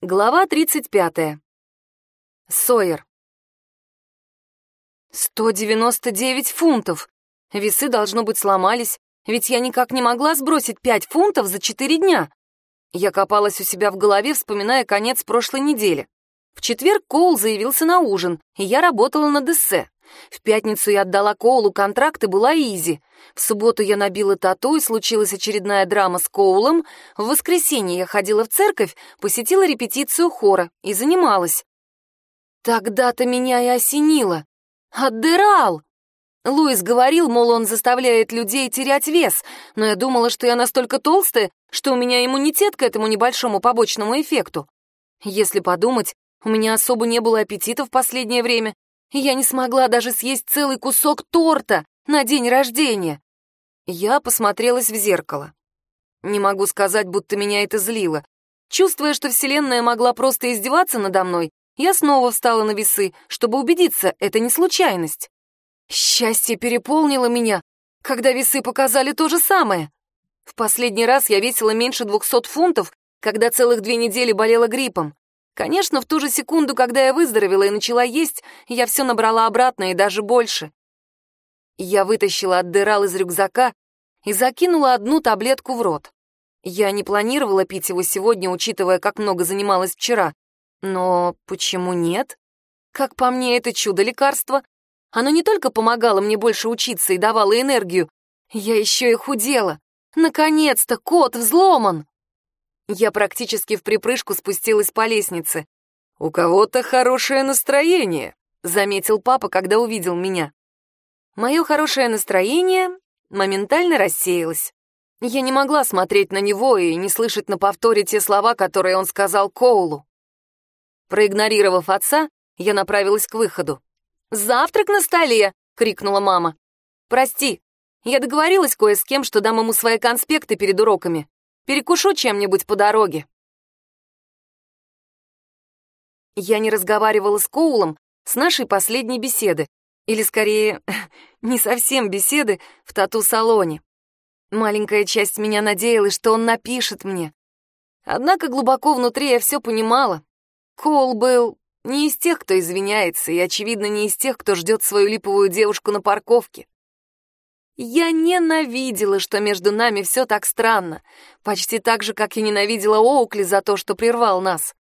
Глава 35. Сойер. 199 фунтов. Весы, должно быть, сломались, ведь я никак не могла сбросить 5 фунтов за 4 дня. Я копалась у себя в голове, вспоминая конец прошлой недели. В четверг Коул заявился на ужин, и я работала над эссе. В пятницу я отдала Коулу контракт и была изи. В субботу я набила тату, и случилась очередная драма с Коулом. В воскресенье я ходила в церковь, посетила репетицию хора и занималась. Тогда-то меня и осенило. Аддерал! Луис говорил, мол, он заставляет людей терять вес, но я думала, что я настолько толстая, что у меня иммунитет к этому небольшому побочному эффекту. Если подумать, у меня особо не было аппетита в последнее время, я не смогла даже съесть целый кусок торта на день рождения. Я посмотрелась в зеркало. Не могу сказать, будто меня это злило. Чувствуя, что Вселенная могла просто издеваться надо мной, я снова встала на весы, чтобы убедиться, это не случайность. Счастье переполнило меня, когда весы показали то же самое. В последний раз я весила меньше двухсот фунтов, когда целых две недели болела гриппом. Конечно, в ту же секунду, когда я выздоровела и начала есть, я все набрала обратно и даже больше. Я вытащила отдырал из рюкзака и закинула одну таблетку в рот. Я не планировала пить его сегодня, учитывая, как много занималась вчера. Но почему нет? Как по мне, это чудо-лекарство. Оно не только помогало мне больше учиться и давало энергию, я еще и худела. Наконец-то кот взломан! Я практически в припрыжку спустилась по лестнице. «У кого-то хорошее настроение», — заметил папа, когда увидел меня. Мое хорошее настроение моментально рассеялось. Я не могла смотреть на него и не слышать на повторе те слова, которые он сказал Коулу. Проигнорировав отца, я направилась к выходу. «Завтрак на столе!» — крикнула мама. «Прости, я договорилась кое с кем, что дам ему свои конспекты перед уроками. Перекушу чем-нибудь по дороге. Я не разговаривала с Коулом с нашей последней беседы, или скорее, не совсем беседы в тату-салоне. Маленькая часть меня надеялась, что он напишет мне. Однако глубоко внутри я все понимала. Коул был не из тех, кто извиняется, и, очевидно, не из тех, кто ждет свою липовую девушку на парковке. Я ненавидела, что между нами все так странно, почти так же, как и ненавидела Оукли за то, что прервал нас.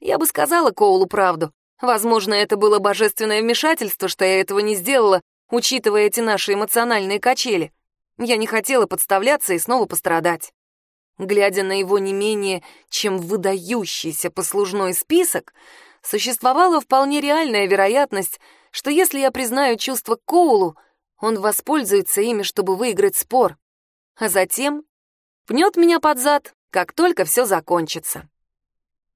Я бы сказала Коулу правду. Возможно, это было божественное вмешательство, что я этого не сделала, учитывая эти наши эмоциональные качели. Я не хотела подставляться и снова пострадать. Глядя на его не менее, чем выдающийся послужной список, существовала вполне реальная вероятность, что если я признаю чувства к Коулу, он воспользуется ими, чтобы выиграть спор, а затем пнет меня под зад, как только все закончится.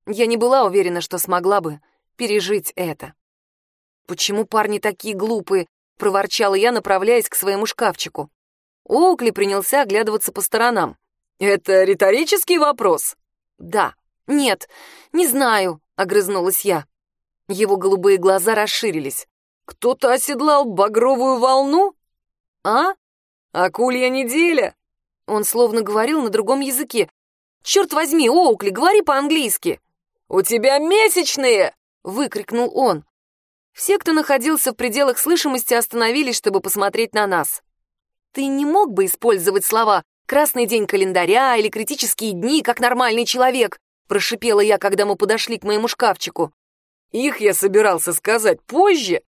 Я не была уверена, что смогла бы пережить это. «Почему парни такие глупые?» — проворчала я, направляясь к своему шкафчику. Оукли принялся оглядываться по сторонам. «Это риторический вопрос?» «Да». «Нет, не знаю», — огрызнулась я. Его голубые глаза расширились. Кто-то оседлал багровую волну? А? Акулья неделя? Он словно говорил на другом языке. Черт возьми, Оукли, говори по-английски. У тебя месячные! Выкрикнул он. Все, кто находился в пределах слышимости, остановились, чтобы посмотреть на нас. Ты не мог бы использовать слова «красный день календаря» или «критические дни», как нормальный человек, прошипела я, когда мы подошли к моему шкафчику. Их я собирался сказать позже,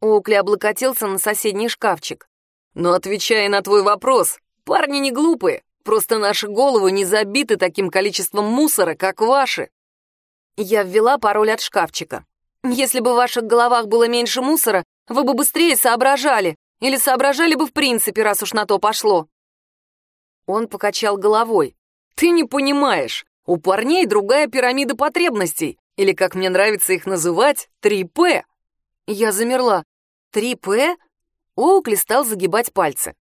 Оукли облокотился на соседний шкафчик. «Но отвечая на твой вопрос, парни не глупые, просто наши головы не забиты таким количеством мусора, как ваши». Я ввела пароль от шкафчика. «Если бы в ваших головах было меньше мусора, вы бы быстрее соображали, или соображали бы в принципе, раз уж на то пошло». Он покачал головой. «Ты не понимаешь, у парней другая пирамида потребностей, или, как мне нравится их называть, 3П. Я замерла. Три П? Оукли стал загибать пальцы.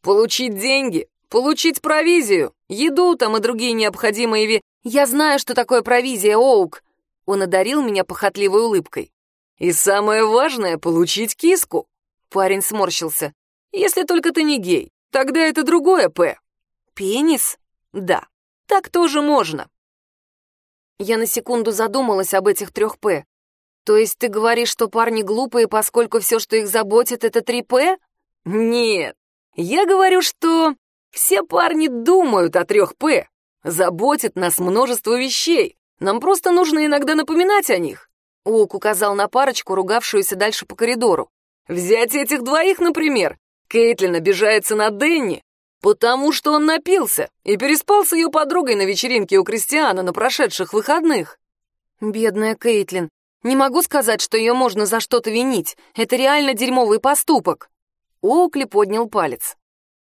Получить деньги, получить провизию, еду там и другие необходимые ви... Я знаю, что такое провизия, Оук. Он одарил меня похотливой улыбкой. И самое важное — получить киску. Парень сморщился. Если только ты не гей, тогда это другое П. Пенис? Да, так тоже можно. Я на секунду задумалась об этих трех «П». То есть ты говоришь, что парни глупые, поскольку все, что их заботит, это три «П»? Нет, я говорю, что все парни думают о трех «П». Заботит нас множество вещей. Нам просто нужно иногда напоминать о них. Ок указал на парочку, ругавшуюся дальше по коридору. Взять этих двоих, например. Кейтлин обижается на Дэнни, потому что он напился и переспал с ее подругой на вечеринке у Кристиана на прошедших выходных. Бедная Кейтлин. Не могу сказать, что ее можно за что-то винить. Это реально дерьмовый поступок. Оукли поднял палец.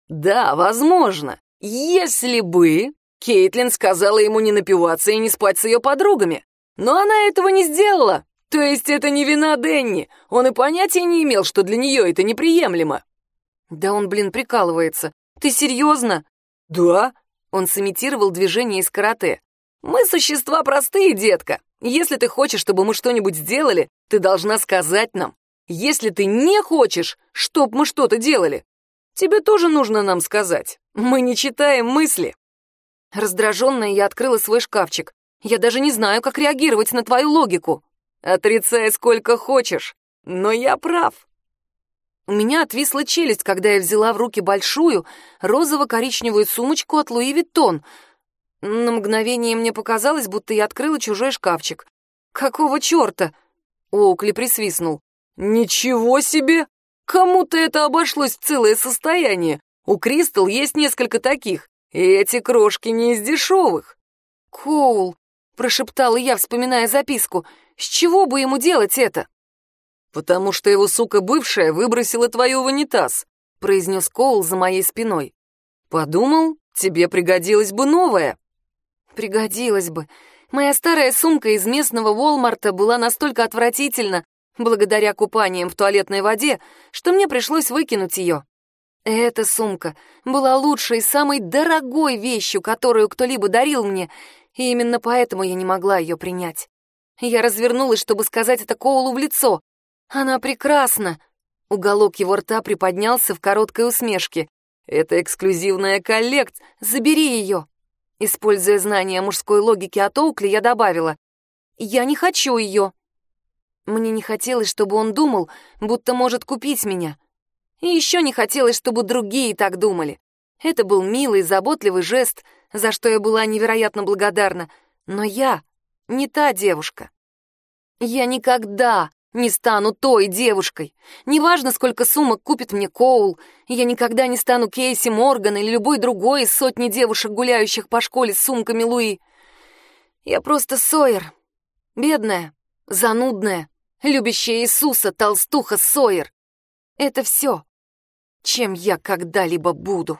Да, возможно. Если бы Кейтлин сказала ему не напиваться и не спать с ее подругами. Но она этого не сделала. То есть это не вина Денни. Он и понятия не имел, что для нее это неприемлемо. Да он, блин, прикалывается. Ты серьезно? Да. Он сымитировал движение из карате. Мы существа простые, детка. Если ты хочешь, чтобы мы что-нибудь сделали, ты должна сказать нам. Если ты не хочешь, чтоб мы что-то делали, тебе тоже нужно нам сказать. Мы не читаем мысли. Раздраженная я открыла свой шкафчик. Я даже не знаю, как реагировать на твою логику. Отрицай сколько хочешь, но я прав. У меня отвисла челюсть, когда я взяла в руки большую розово-коричневую сумочку от Луи Виттон. На мгновение мне показалось, будто я открыла чужой шкафчик. «Какого черта?» Оукли присвистнул. «Ничего себе! Кому-то это обошлось в целое состояние. У Кристал есть несколько таких. И эти крошки не из дешевых. Коул, прошептала я, вспоминая записку, с чего бы ему делать это? Потому что его сука бывшая выбросила твою в унитаз, произнес Коул за моей спиной. Подумал, тебе пригодилась бы новая. Пригодилась бы. Моя старая сумка из местного Волмарта была настолько отвратительна, благодаря купаниям в туалетной воде, что мне пришлось выкинуть ее. Эта сумка была лучшей самой дорогой вещью, которую кто-либо дарил мне, и именно поэтому я не могла ее принять. Я развернулась, чтобы сказать это Коулу в лицо. «Она прекрасна!» Уголок его рта приподнялся в короткой усмешке. «Это эксклюзивная коллекция! Забери ее!» Используя знания мужской логики от Оукли, я добавила. «Я не хочу ее!» Мне не хотелось, чтобы он думал, будто может купить меня. И еще не хотелось, чтобы другие так думали. Это был милый, заботливый жест, за что я была невероятно благодарна. Но я не та девушка. Я никогда не стану той девушкой. Неважно, сколько сумок купит мне Коул, я никогда не стану Кейси Морган или любой другой из сотни девушек, гуляющих по школе с сумками Луи. Я просто Сойер. Бедная, занудная, любящая Иисуса толстуха Сойер. Это все чем я когда-либо буду.